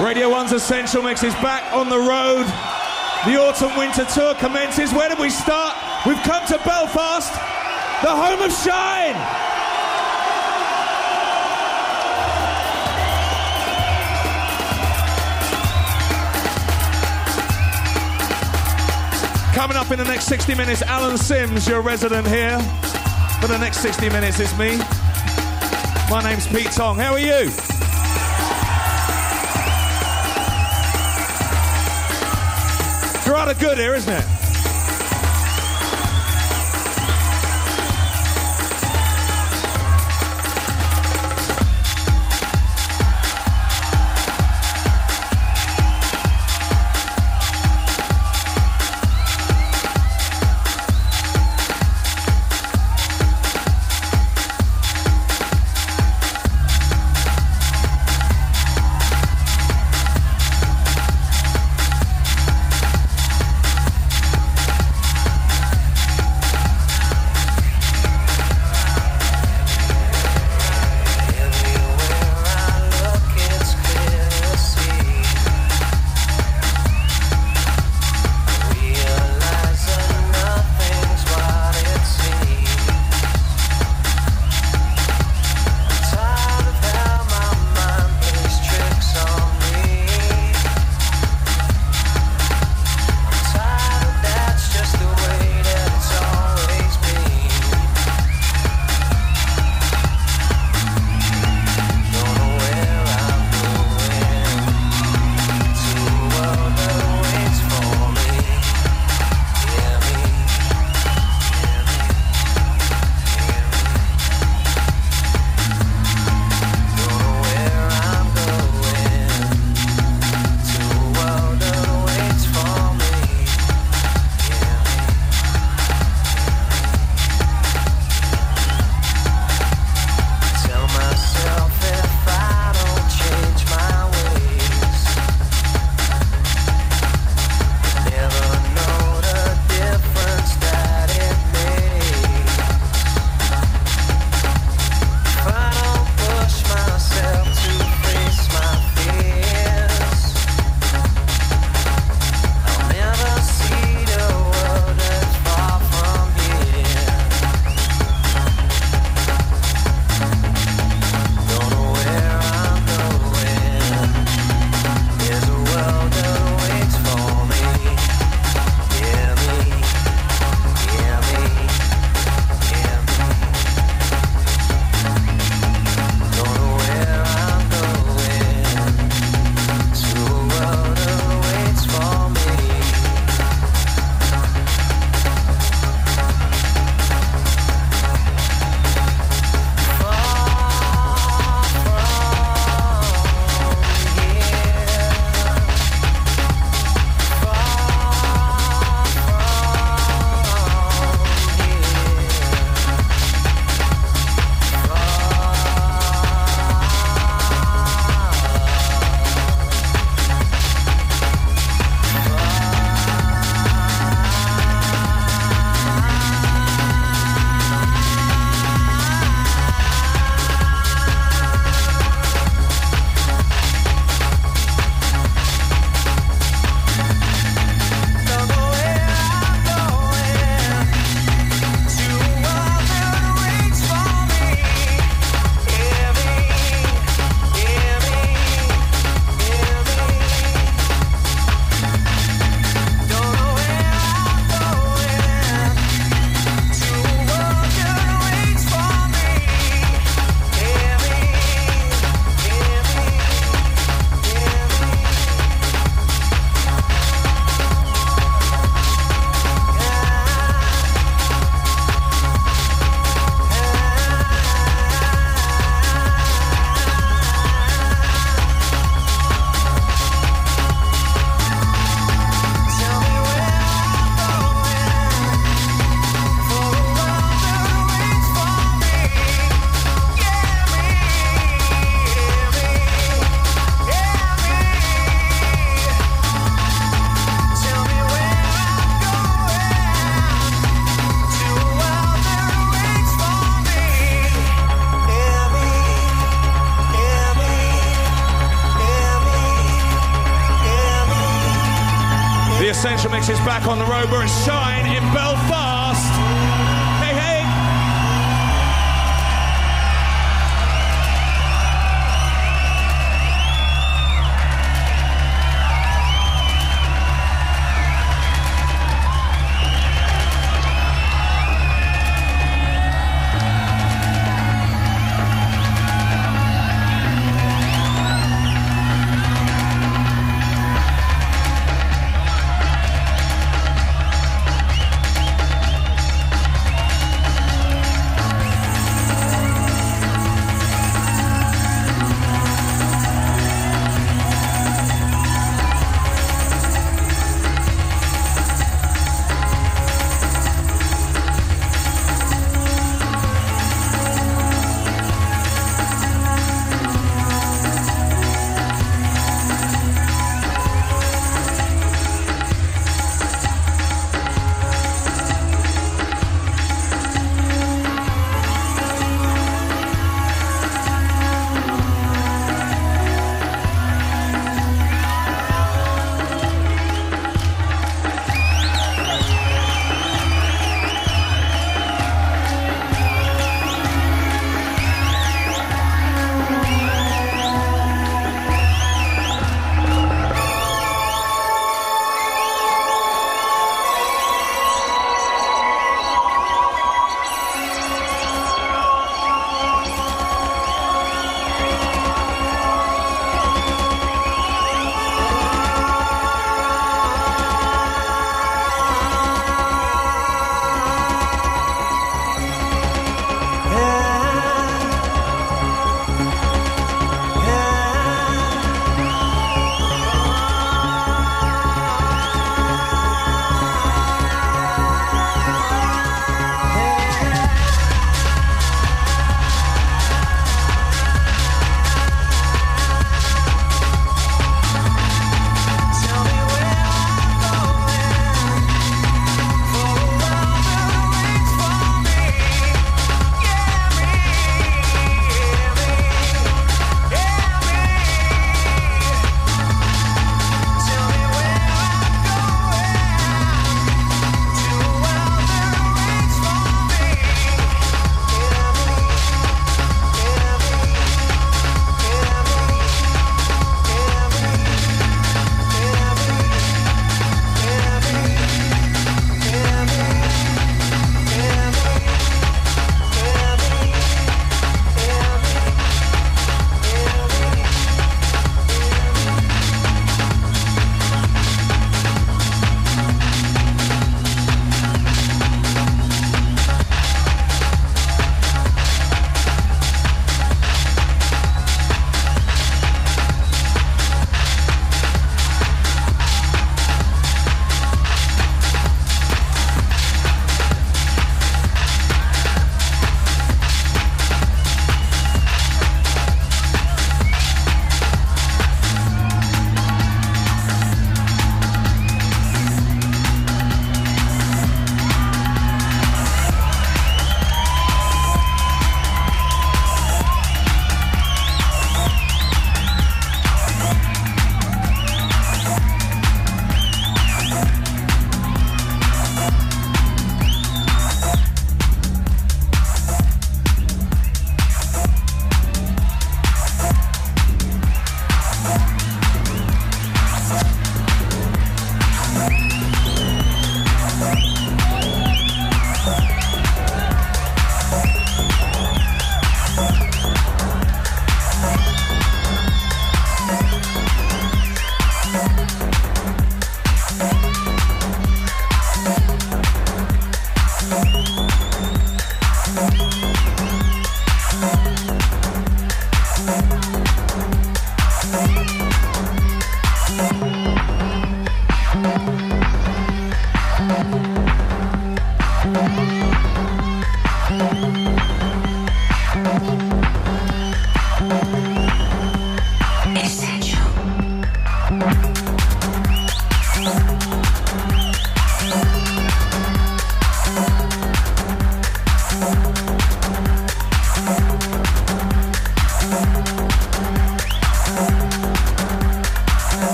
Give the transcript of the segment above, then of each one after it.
Radio 1's Essential Mix is back on the road. The autumn winter tour commences. Where did we start? We've come to Belfast, the home of shine. Coming up in the next 60 minutes, Alan Simms, your resident here. For the next 60 minutes, it's me. My name's Pete Tong. How are you? It's rather good here, isn't it?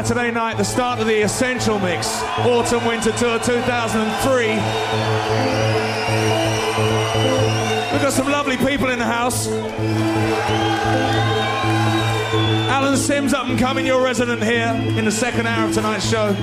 Saturday night, the start of the Essential Mix Autumn Winter Tour 2003. We've got some lovely people in the house. Alan Simms up and coming, your resident here in the second hour of tonight's show.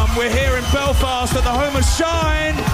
On Radio 1. We're here in Belfast at the home of Shine.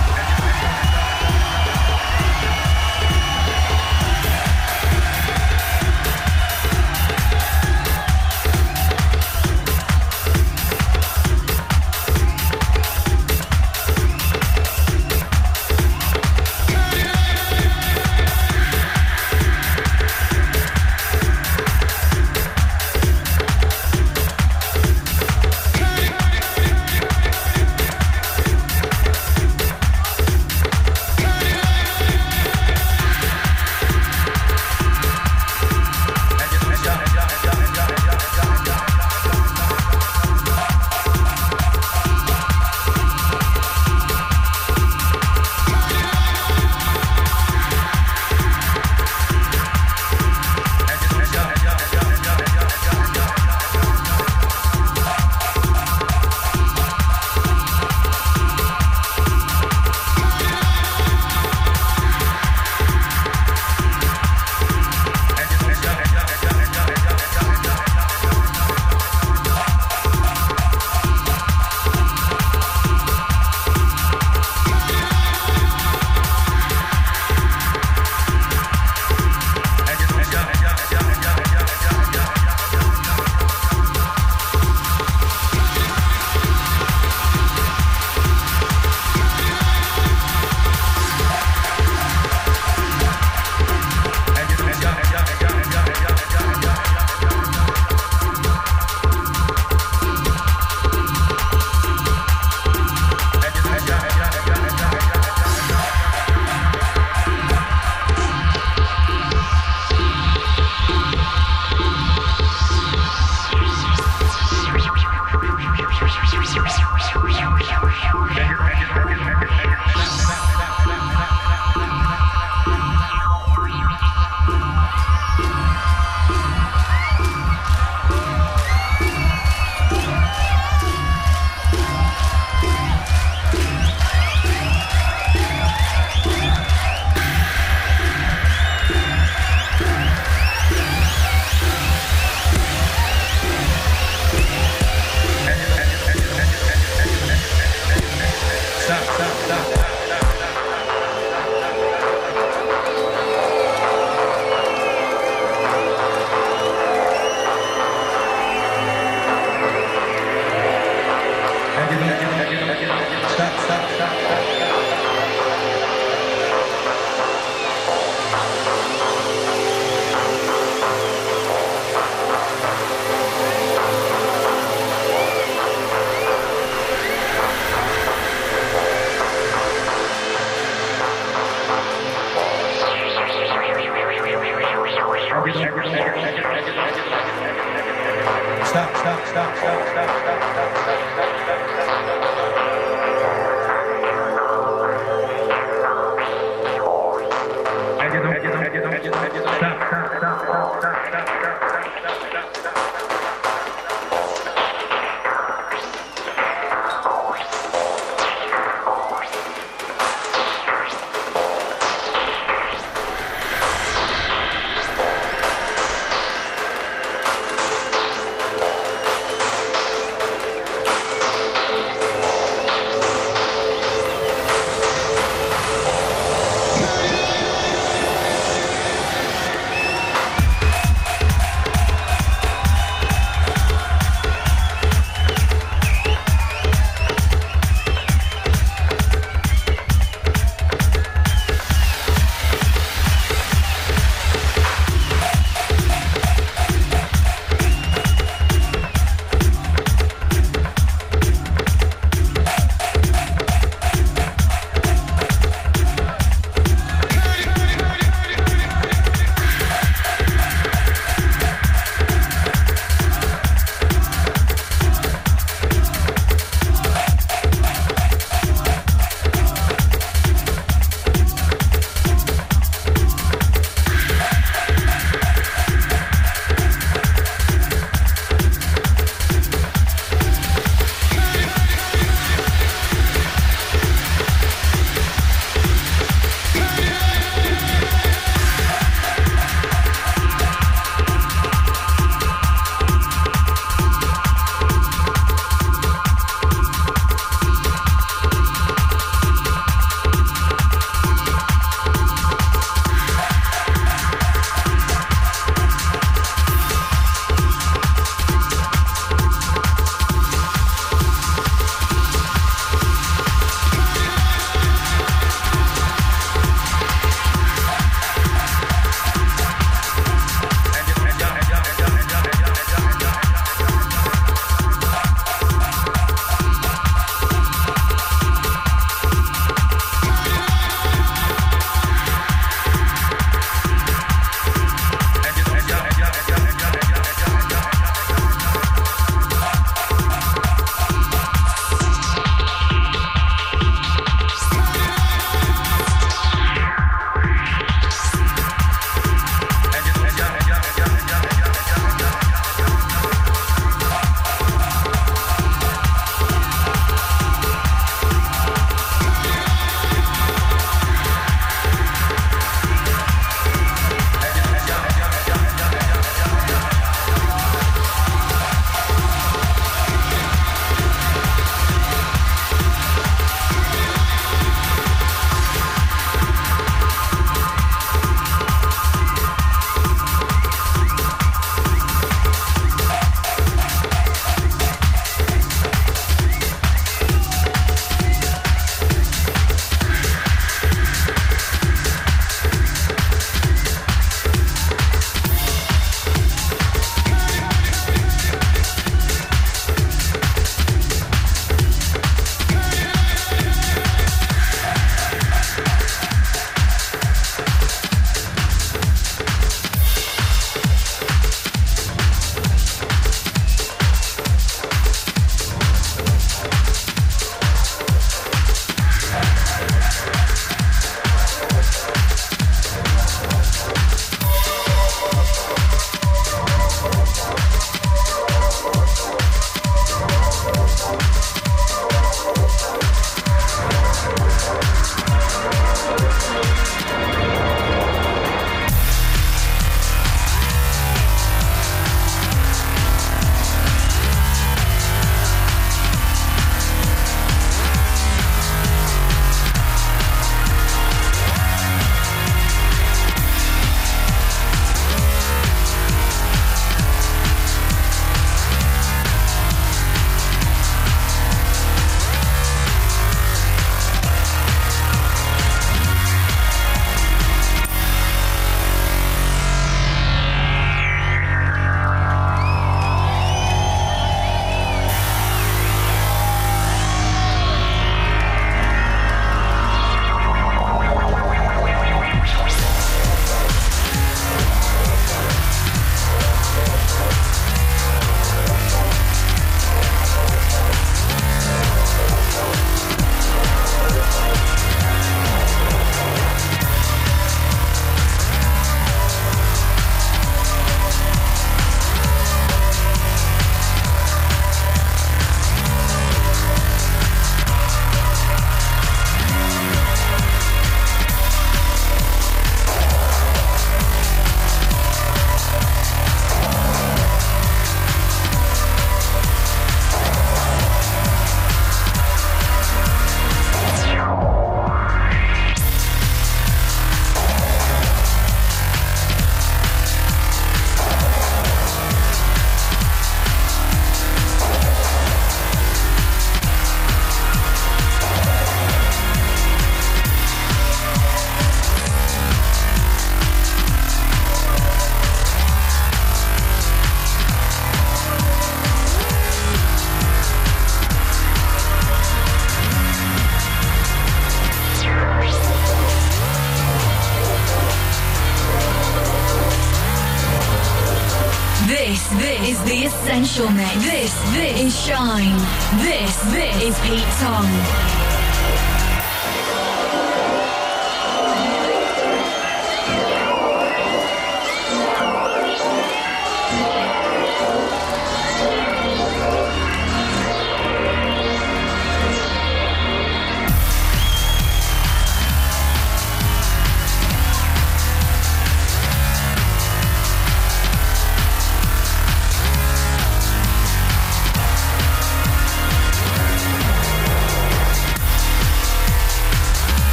The Essential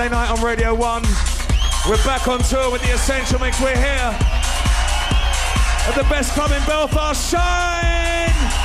Saturday night on Radio 1. We're back on tour with the Essential Mix. We're here at the best club in Belfast, Shine!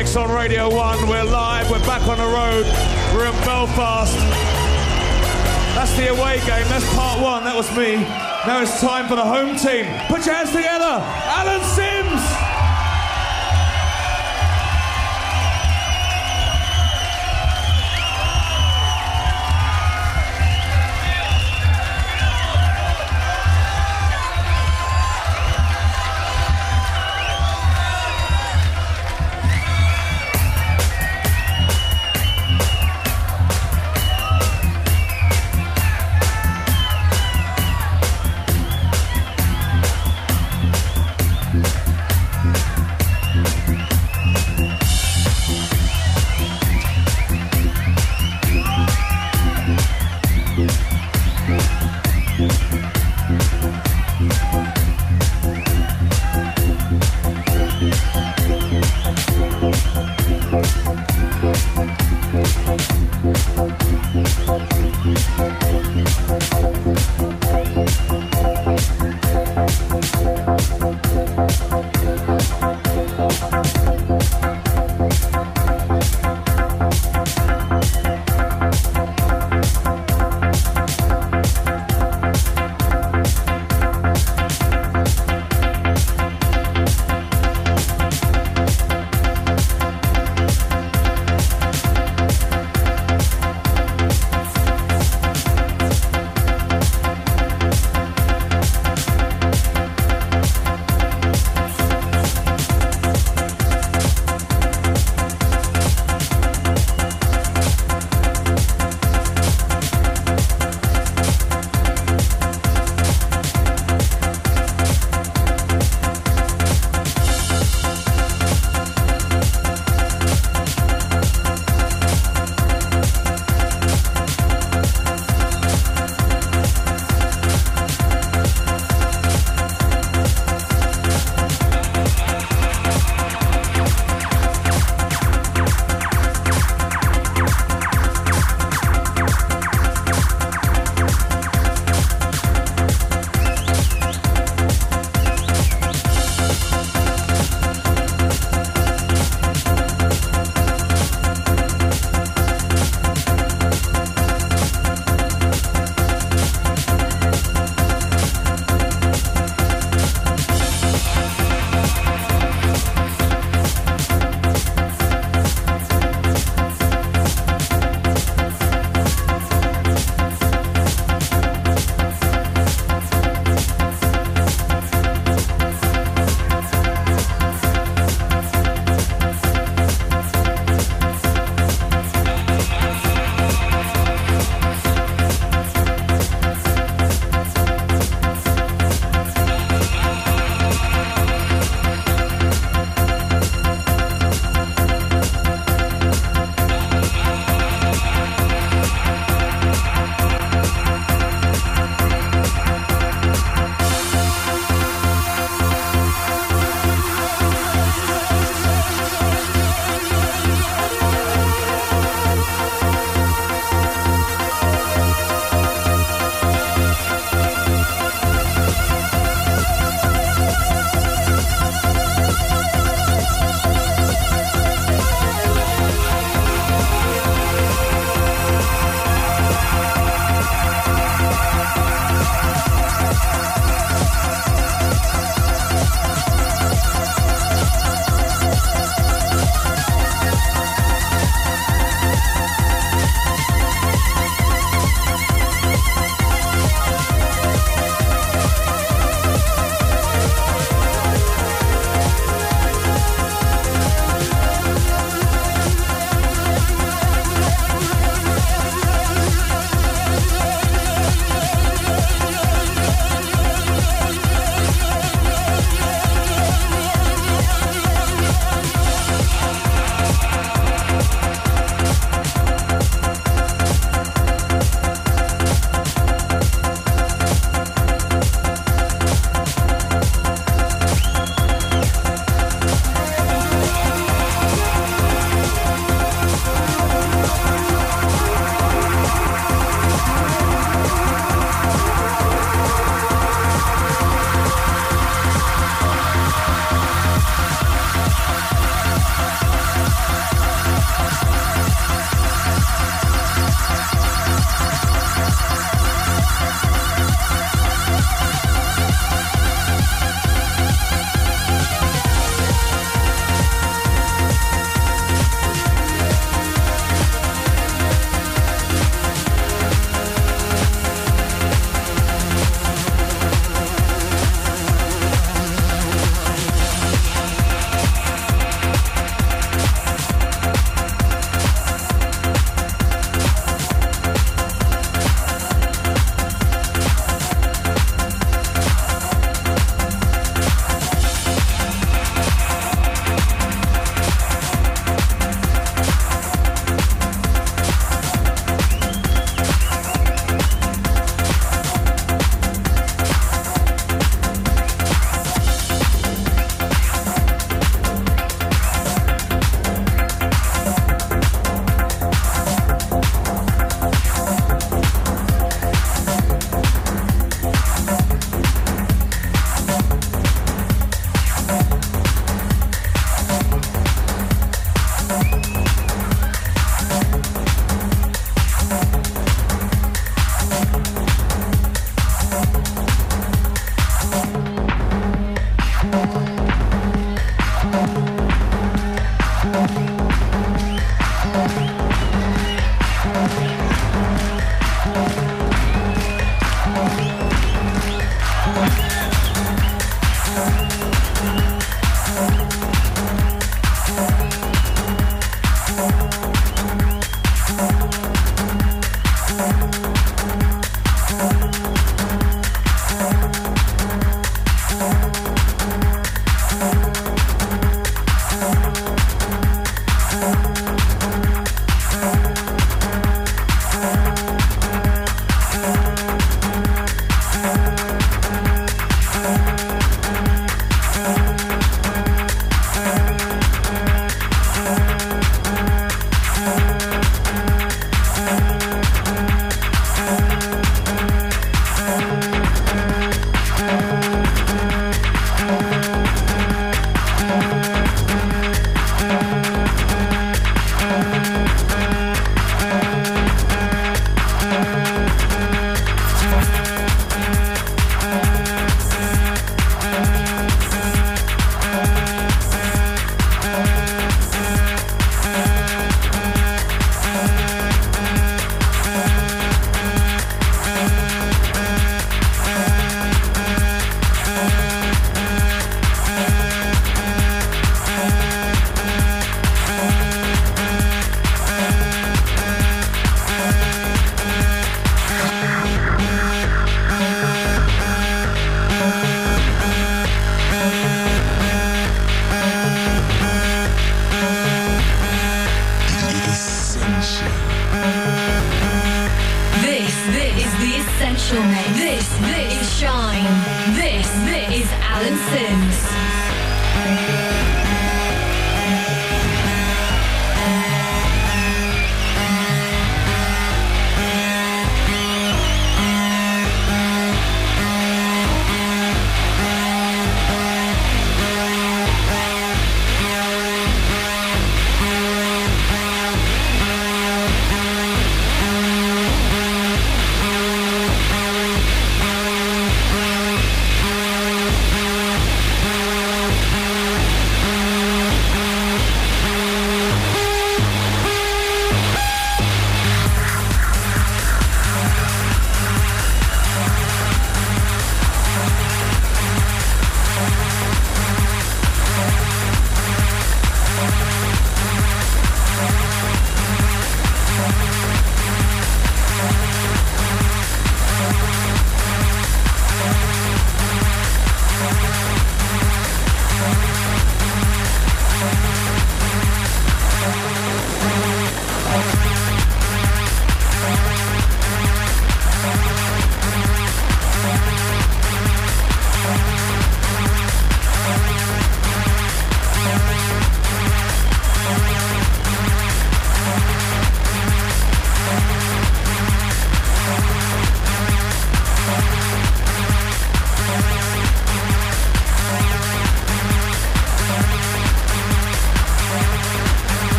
Mix on Radio 1.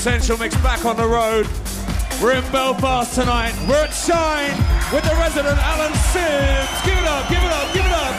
Essential Mix back on the road. We're in Belfast tonight. We're at Shine with the resident Alan Simms. Give it up, give it up, give it up.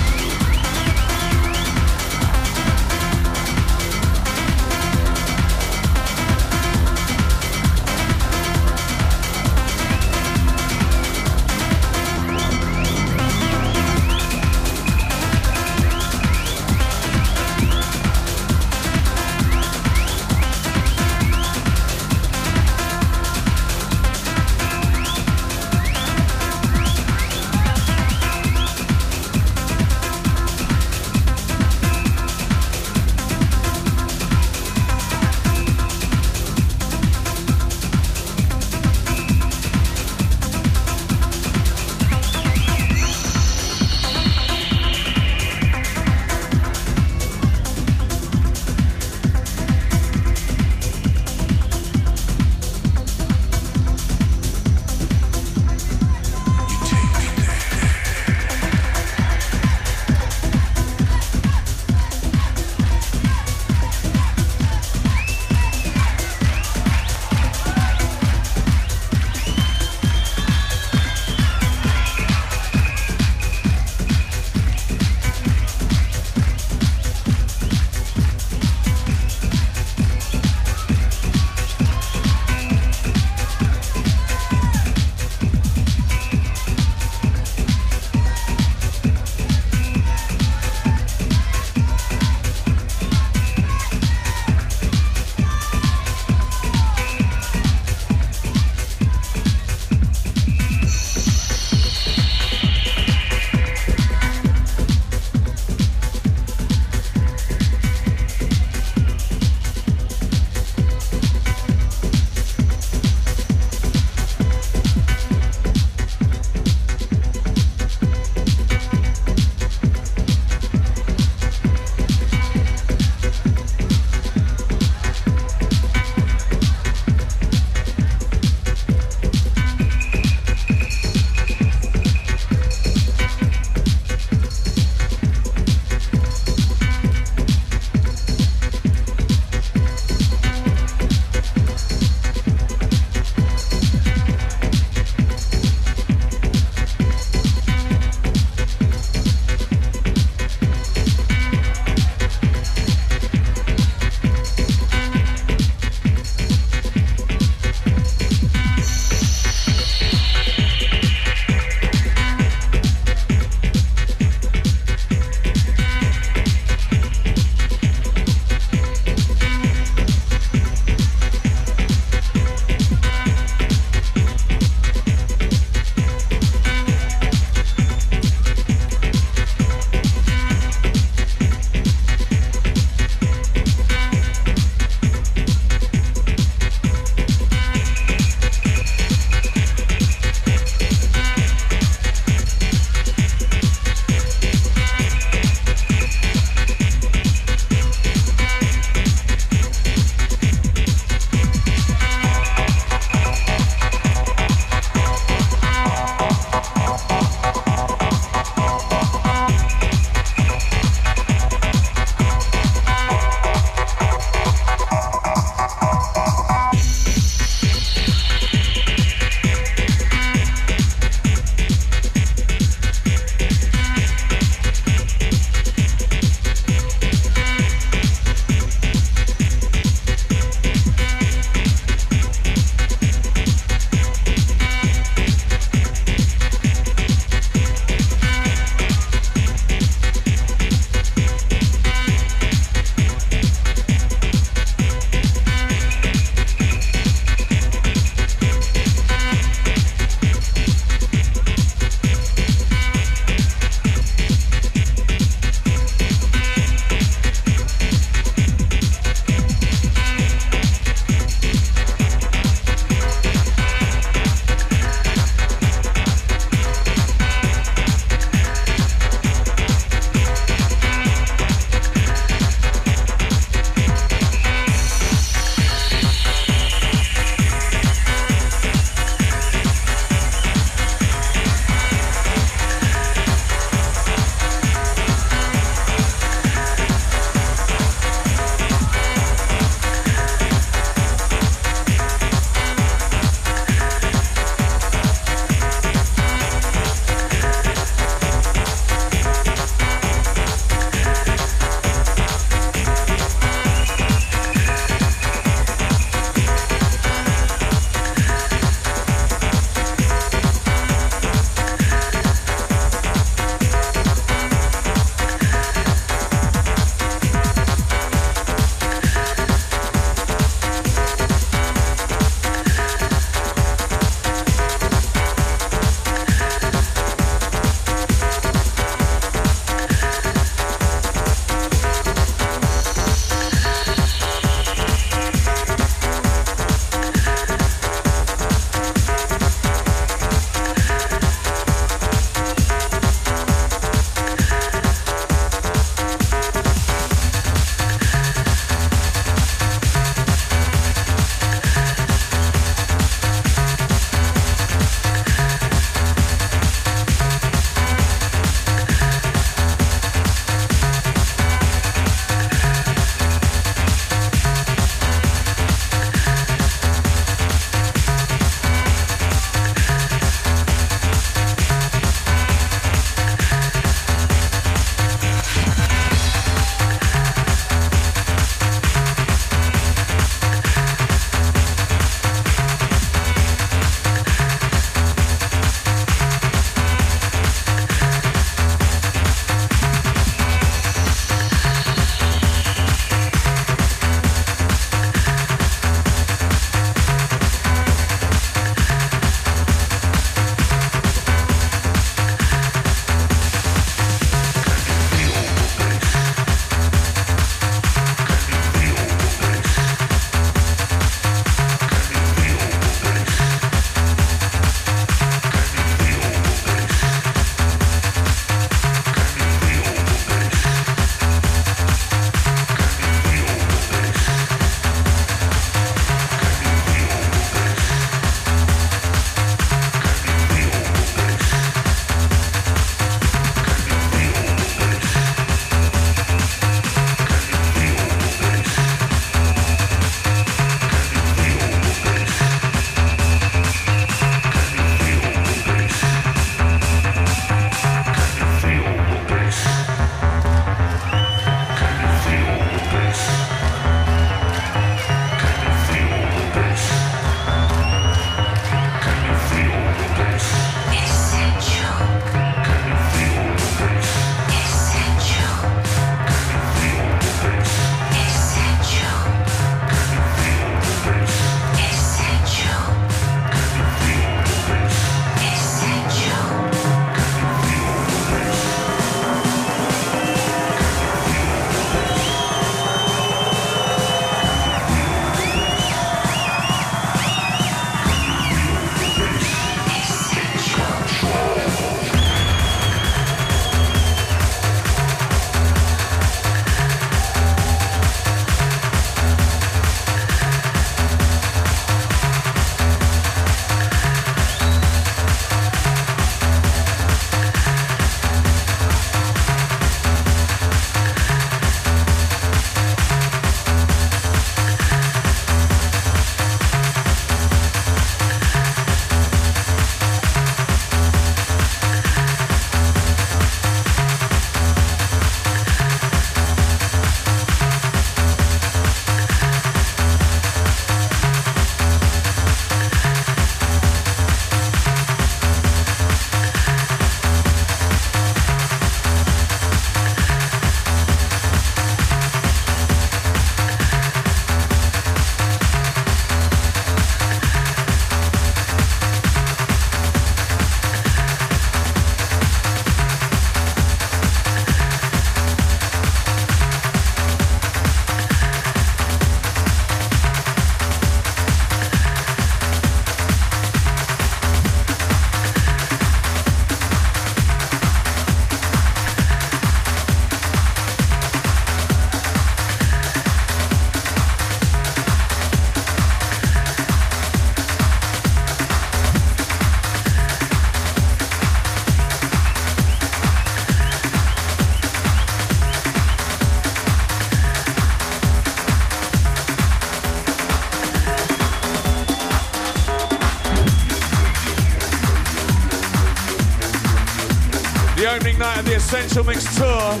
Essential Mix Tour.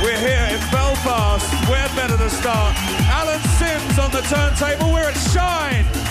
We're here in Belfast. Where better to start? Alan Simms on the turntable. We're at Shine.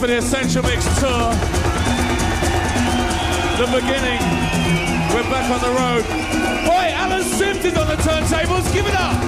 For the Essential Mix tour. The beginning. We're back on the road. Boy, Alan Simms is on the turntables. Give it up.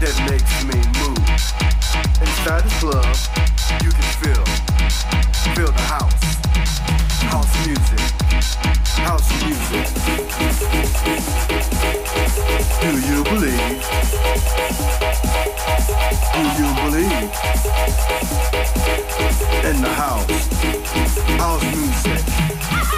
that makes me move. Inside this club, you can feel, feel the house, house music, house music. Do you believe? Do you believe? In the house, house music.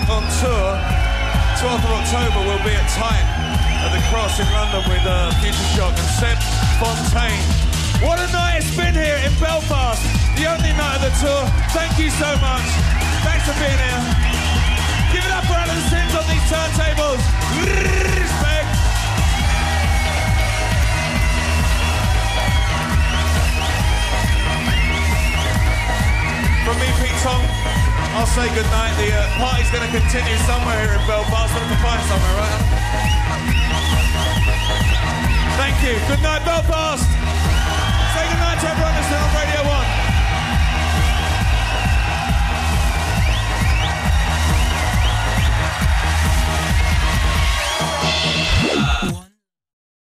back on tour.